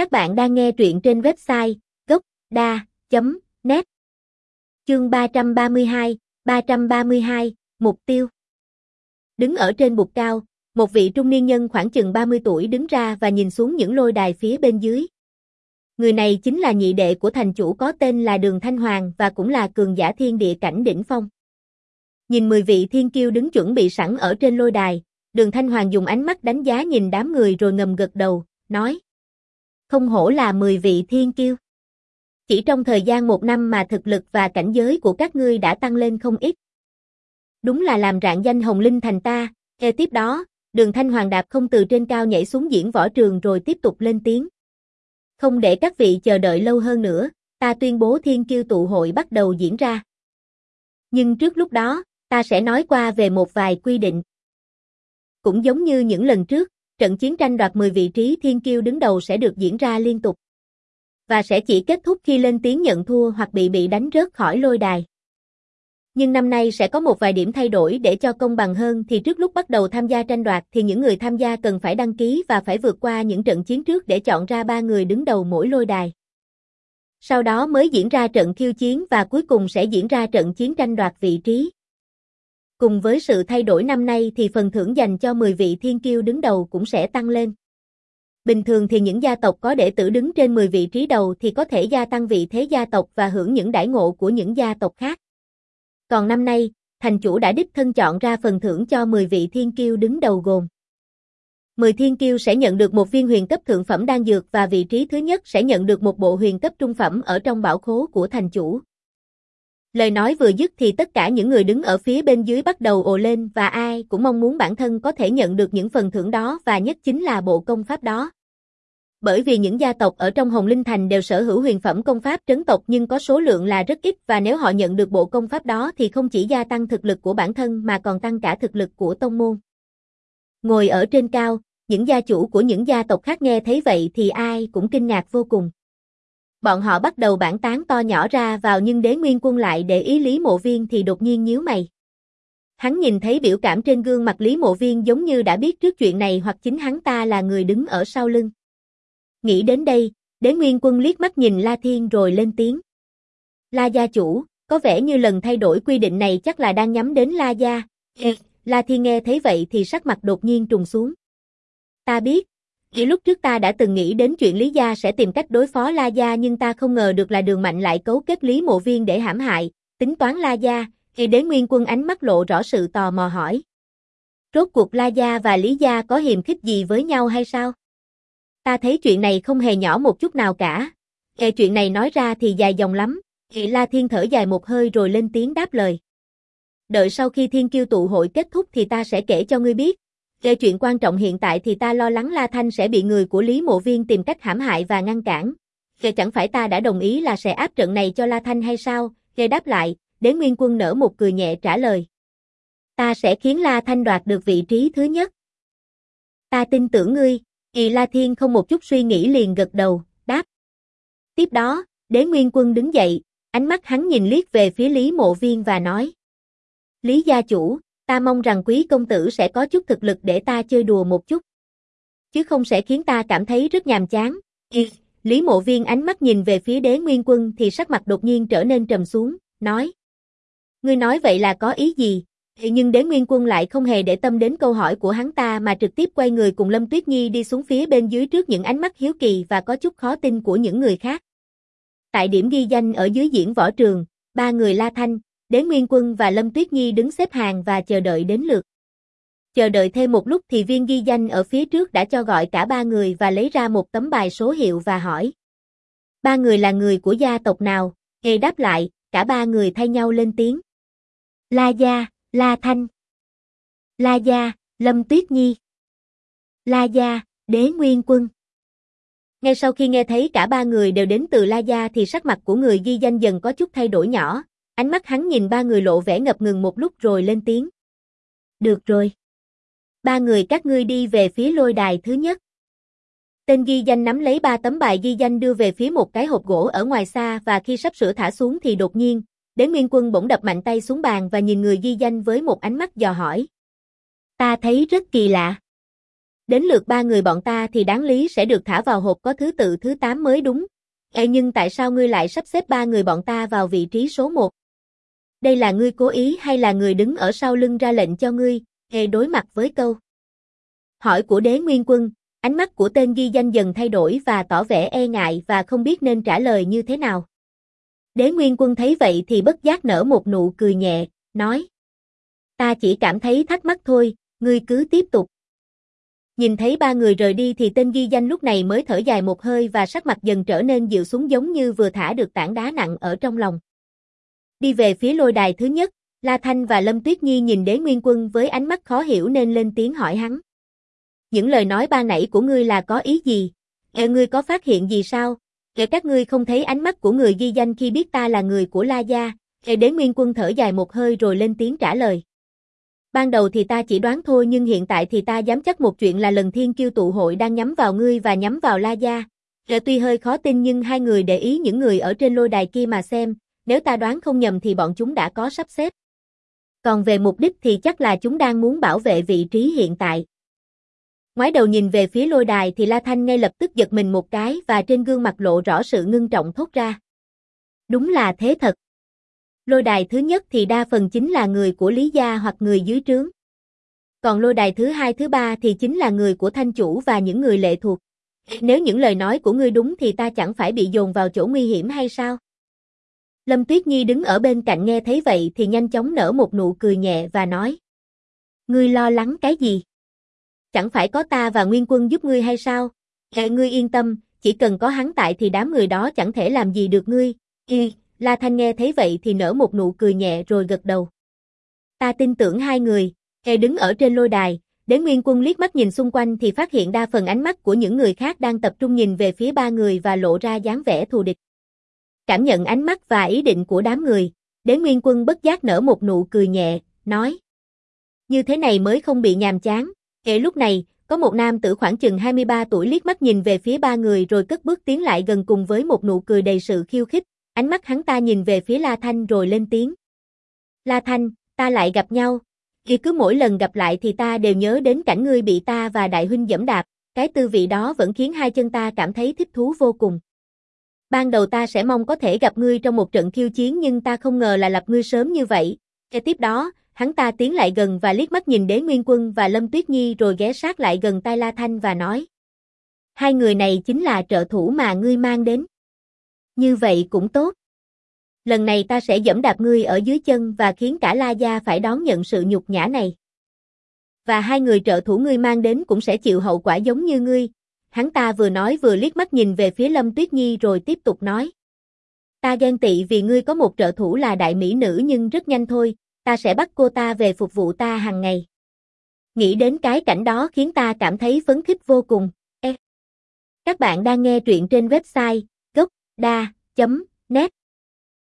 Các bạn đang nghe truyện trên website gốc.da.net Chương 332, 332, Mục tiêu Đứng ở trên bục cao, một vị trung niên nhân khoảng chừng 30 tuổi đứng ra và nhìn xuống những lôi đài phía bên dưới. Người này chính là nhị đệ của thành chủ có tên là Đường Thanh Hoàng và cũng là cường giả thiên địa cảnh đỉnh phong. Nhìn 10 vị thiên kiêu đứng chuẩn bị sẵn ở trên lôi đài, Đường Thanh Hoàng dùng ánh mắt đánh giá nhìn đám người rồi ngầm gật đầu, nói. Không hổ là 10 vị thiên kiêu. Chỉ trong thời gian một năm mà thực lực và cảnh giới của các ngươi đã tăng lên không ít. Đúng là làm rạng danh Hồng Linh thành ta, e tiếp đó, đường Thanh Hoàng đạp không từ trên cao nhảy xuống diễn võ trường rồi tiếp tục lên tiếng. Không để các vị chờ đợi lâu hơn nữa, ta tuyên bố thiên kiêu tụ hội bắt đầu diễn ra. Nhưng trước lúc đó, ta sẽ nói qua về một vài quy định. Cũng giống như những lần trước, trận chiến tranh đoạt 10 vị trí thiên kiêu đứng đầu sẽ được diễn ra liên tục. Và sẽ chỉ kết thúc khi lên tiếng nhận thua hoặc bị bị đánh rớt khỏi lôi đài. Nhưng năm nay sẽ có một vài điểm thay đổi để cho công bằng hơn thì trước lúc bắt đầu tham gia tranh đoạt thì những người tham gia cần phải đăng ký và phải vượt qua những trận chiến trước để chọn ra ba người đứng đầu mỗi lôi đài. Sau đó mới diễn ra trận khiêu chiến và cuối cùng sẽ diễn ra trận chiến tranh đoạt vị trí. Cùng với sự thay đổi năm nay thì phần thưởng dành cho 10 vị thiên kiêu đứng đầu cũng sẽ tăng lên. Bình thường thì những gia tộc có đệ tử đứng trên 10 vị trí đầu thì có thể gia tăng vị thế gia tộc và hưởng những đãi ngộ của những gia tộc khác. Còn năm nay, thành chủ đã đích thân chọn ra phần thưởng cho 10 vị thiên kiêu đứng đầu gồm 10 thiên kiêu sẽ nhận được một viên huyền cấp thượng phẩm đan dược và vị trí thứ nhất sẽ nhận được một bộ huyền cấp trung phẩm ở trong bảo khố của thành chủ. Lời nói vừa dứt thì tất cả những người đứng ở phía bên dưới bắt đầu ồ lên và ai cũng mong muốn bản thân có thể nhận được những phần thưởng đó và nhất chính là bộ công pháp đó. Bởi vì những gia tộc ở trong Hồng Linh Thành đều sở hữu huyền phẩm công pháp trấn tộc nhưng có số lượng là rất ít và nếu họ nhận được bộ công pháp đó thì không chỉ gia tăng thực lực của bản thân mà còn tăng cả thực lực của tông môn. Ngồi ở trên cao, những gia chủ của những gia tộc khác nghe thấy vậy thì ai cũng kinh ngạc vô cùng. Bọn họ bắt đầu bản tán to nhỏ ra vào nhưng đế nguyên quân lại để ý Lý Mộ Viên thì đột nhiên nhíu mày. Hắn nhìn thấy biểu cảm trên gương mặt Lý Mộ Viên giống như đã biết trước chuyện này hoặc chính hắn ta là người đứng ở sau lưng. Nghĩ đến đây, đế nguyên quân liếc mắt nhìn La Thiên rồi lên tiếng. La gia chủ, có vẻ như lần thay đổi quy định này chắc là đang nhắm đến La gia. La Thiên nghe thấy vậy thì sắc mặt đột nhiên trùng xuống. Ta biết, khi lúc trước ta đã từng nghĩ đến chuyện Lý Gia sẽ tìm cách đối phó La Gia nhưng ta không ngờ được là đường mạnh lại cấu kết Lý Mộ Viên để hãm hại, tính toán La Gia, thì đế nguyên quân ánh mắt lộ rõ sự tò mò hỏi. Rốt cuộc La Gia và Lý Gia có hiềm khích gì với nhau hay sao? Ta thấy chuyện này không hề nhỏ một chút nào cả. nghe chuyện này nói ra thì dài dòng lắm, thì La Thiên thở dài một hơi rồi lên tiếng đáp lời. Đợi sau khi thiên kiêu tụ hội kết thúc thì ta sẽ kể cho ngươi biết, về chuyện quan trọng hiện tại thì ta lo lắng La Thanh sẽ bị người của Lý Mộ Viên tìm cách hãm hại và ngăn cản. Về chẳng phải ta đã đồng ý là sẽ áp trận này cho La Thanh hay sao? Về đáp lại, Đế Nguyên Quân nở một cười nhẹ trả lời. Ta sẽ khiến La Thanh đoạt được vị trí thứ nhất. Ta tin tưởng ngươi, Kỳ La Thiên không một chút suy nghĩ liền gật đầu, đáp. Tiếp đó, Đế Nguyên Quân đứng dậy, ánh mắt hắn nhìn liếc về phía Lý Mộ Viên và nói. Lý gia chủ, ta mong rằng quý công tử sẽ có chút thực lực để ta chơi đùa một chút. Chứ không sẽ khiến ta cảm thấy rất nhàm chán. Y, Lý mộ viên ánh mắt nhìn về phía đế nguyên quân thì sắc mặt đột nhiên trở nên trầm xuống, nói. Ngươi nói vậy là có ý gì? Nhưng đế nguyên quân lại không hề để tâm đến câu hỏi của hắn ta mà trực tiếp quay người cùng Lâm Tuyết Nhi đi xuống phía bên dưới trước những ánh mắt hiếu kỳ và có chút khó tin của những người khác. Tại điểm ghi danh ở dưới diễn võ trường, ba người La Thanh, Đế Nguyên Quân và Lâm Tuyết Nhi đứng xếp hàng và chờ đợi đến lượt. Chờ đợi thêm một lúc thì viên ghi danh ở phía trước đã cho gọi cả ba người và lấy ra một tấm bài số hiệu và hỏi. Ba người là người của gia tộc nào? Hề đáp lại, cả ba người thay nhau lên tiếng. La Gia, La Thanh. La Gia, Lâm Tuyết Nhi. La Gia, Đế Nguyên Quân. Ngay sau khi nghe thấy cả ba người đều đến từ La Gia thì sắc mặt của người ghi danh dần có chút thay đổi nhỏ, Ánh mắt hắn nhìn ba người lộ vẻ ngập ngừng một lúc rồi lên tiếng. Được rồi. Ba người các ngươi đi về phía lôi đài thứ nhất. Tên ghi danh nắm lấy ba tấm bài ghi danh đưa về phía một cái hộp gỗ ở ngoài xa và khi sắp sửa thả xuống thì đột nhiên, Đế Nguyên Quân bỗng đập mạnh tay xuống bàn và nhìn người ghi danh với một ánh mắt dò hỏi. Ta thấy rất kỳ lạ. Đến lượt ba người bọn ta thì đáng lý sẽ được thả vào hộp có thứ tự thứ 8 mới đúng. Ê nhưng tại sao ngươi lại sắp xếp ba người bọn ta vào vị trí số 1? Đây là ngươi cố ý hay là người đứng ở sau lưng ra lệnh cho ngươi, Hề đối mặt với câu. Hỏi của đế nguyên quân, ánh mắt của tên ghi danh dần thay đổi và tỏ vẻ e ngại và không biết nên trả lời như thế nào. Đế nguyên quân thấy vậy thì bất giác nở một nụ cười nhẹ, nói. Ta chỉ cảm thấy thắc mắc thôi, ngươi cứ tiếp tục. Nhìn thấy ba người rời đi thì tên ghi danh lúc này mới thở dài một hơi và sắc mặt dần trở nên dịu xuống giống như vừa thả được tảng đá nặng ở trong lòng. Đi về phía lôi đài thứ nhất, La Thanh và Lâm Tuyết Nhi nhìn đế nguyên quân với ánh mắt khó hiểu nên lên tiếng hỏi hắn. Những lời nói ba nãy của ngươi là có ý gì? Ê ngươi có phát hiện gì sao? Ê các ngươi không thấy ánh mắt của người ghi danh khi biết ta là người của La Gia? Ê đế nguyên quân thở dài một hơi rồi lên tiếng trả lời. Ban đầu thì ta chỉ đoán thôi nhưng hiện tại thì ta dám chắc một chuyện là lần thiên kiêu tụ hội đang nhắm vào ngươi và nhắm vào La Gia. Ờ, tuy hơi khó tin nhưng hai người để ý những người ở trên lôi đài kia mà xem, nếu ta đoán không nhầm thì bọn chúng đã có sắp xếp. Còn về mục đích thì chắc là chúng đang muốn bảo vệ vị trí hiện tại. Ngoái đầu nhìn về phía lôi đài thì La Thanh ngay lập tức giật mình một cái và trên gương mặt lộ rõ sự ngưng trọng thốt ra. Đúng là thế thật. Lôi đài thứ nhất thì đa phần chính là người của Lý Gia hoặc người dưới trướng. Còn lôi đài thứ hai, thứ ba thì chính là người của thanh chủ và những người lệ thuộc. Nếu những lời nói của ngươi đúng thì ta chẳng phải bị dồn vào chỗ nguy hiểm hay sao? Lâm Tuyết Nhi đứng ở bên cạnh nghe thấy vậy thì nhanh chóng nở một nụ cười nhẹ và nói. Ngươi lo lắng cái gì? Chẳng phải có ta và Nguyên Quân giúp ngươi hay sao? Hệ ngươi yên tâm, chỉ cần có hắn tại thì đám người đó chẳng thể làm gì được ngươi. Y, La Thanh nghe thấy vậy thì nở một nụ cười nhẹ rồi gật đầu. Ta tin tưởng hai người, Hệ đứng ở trên lôi đài, để Nguyên Quân liếc mắt nhìn xung quanh thì phát hiện đa phần ánh mắt của những người khác đang tập trung nhìn về phía ba người và lộ ra dáng vẻ thù địch. Cảm nhận ánh mắt và ý định của đám người, Đế Nguyên Quân bất giác nở một nụ cười nhẹ, nói. Như thế này mới không bị nhàm chán. kể lúc này, có một nam tử khoảng chừng 23 tuổi liếc mắt nhìn về phía ba người rồi cất bước tiến lại gần cùng với một nụ cười đầy sự khiêu khích, ánh mắt hắn ta nhìn về phía La Thanh rồi lên tiếng. La Thanh, ta lại gặp nhau. Khi cứ mỗi lần gặp lại thì ta đều nhớ đến cảnh ngươi bị ta và đại huynh dẫm đạp, cái tư vị đó vẫn khiến hai chân ta cảm thấy thích thú vô cùng. Ban đầu ta sẽ mong có thể gặp ngươi trong một trận khiêu chiến nhưng ta không ngờ là lập ngươi sớm như vậy. Kế tiếp đó, hắn ta tiến lại gần và liếc mắt nhìn đế nguyên quân và Lâm Tuyết Nhi rồi ghé sát lại gần tai La Thanh và nói. Hai người này chính là trợ thủ mà ngươi mang đến. Như vậy cũng tốt. Lần này ta sẽ dẫm đạp ngươi ở dưới chân và khiến cả La Gia phải đón nhận sự nhục nhã này. Và hai người trợ thủ ngươi mang đến cũng sẽ chịu hậu quả giống như ngươi, hắn ta vừa nói vừa liếc mắt nhìn về phía Lâm Tuyết Nhi rồi tiếp tục nói. Ta ghen tị vì ngươi có một trợ thủ là đại mỹ nữ nhưng rất nhanh thôi, ta sẽ bắt cô ta về phục vụ ta hàng ngày. Nghĩ đến cái cảnh đó khiến ta cảm thấy phấn khích vô cùng. Ê. Các bạn đang nghe truyện trên website gocda.net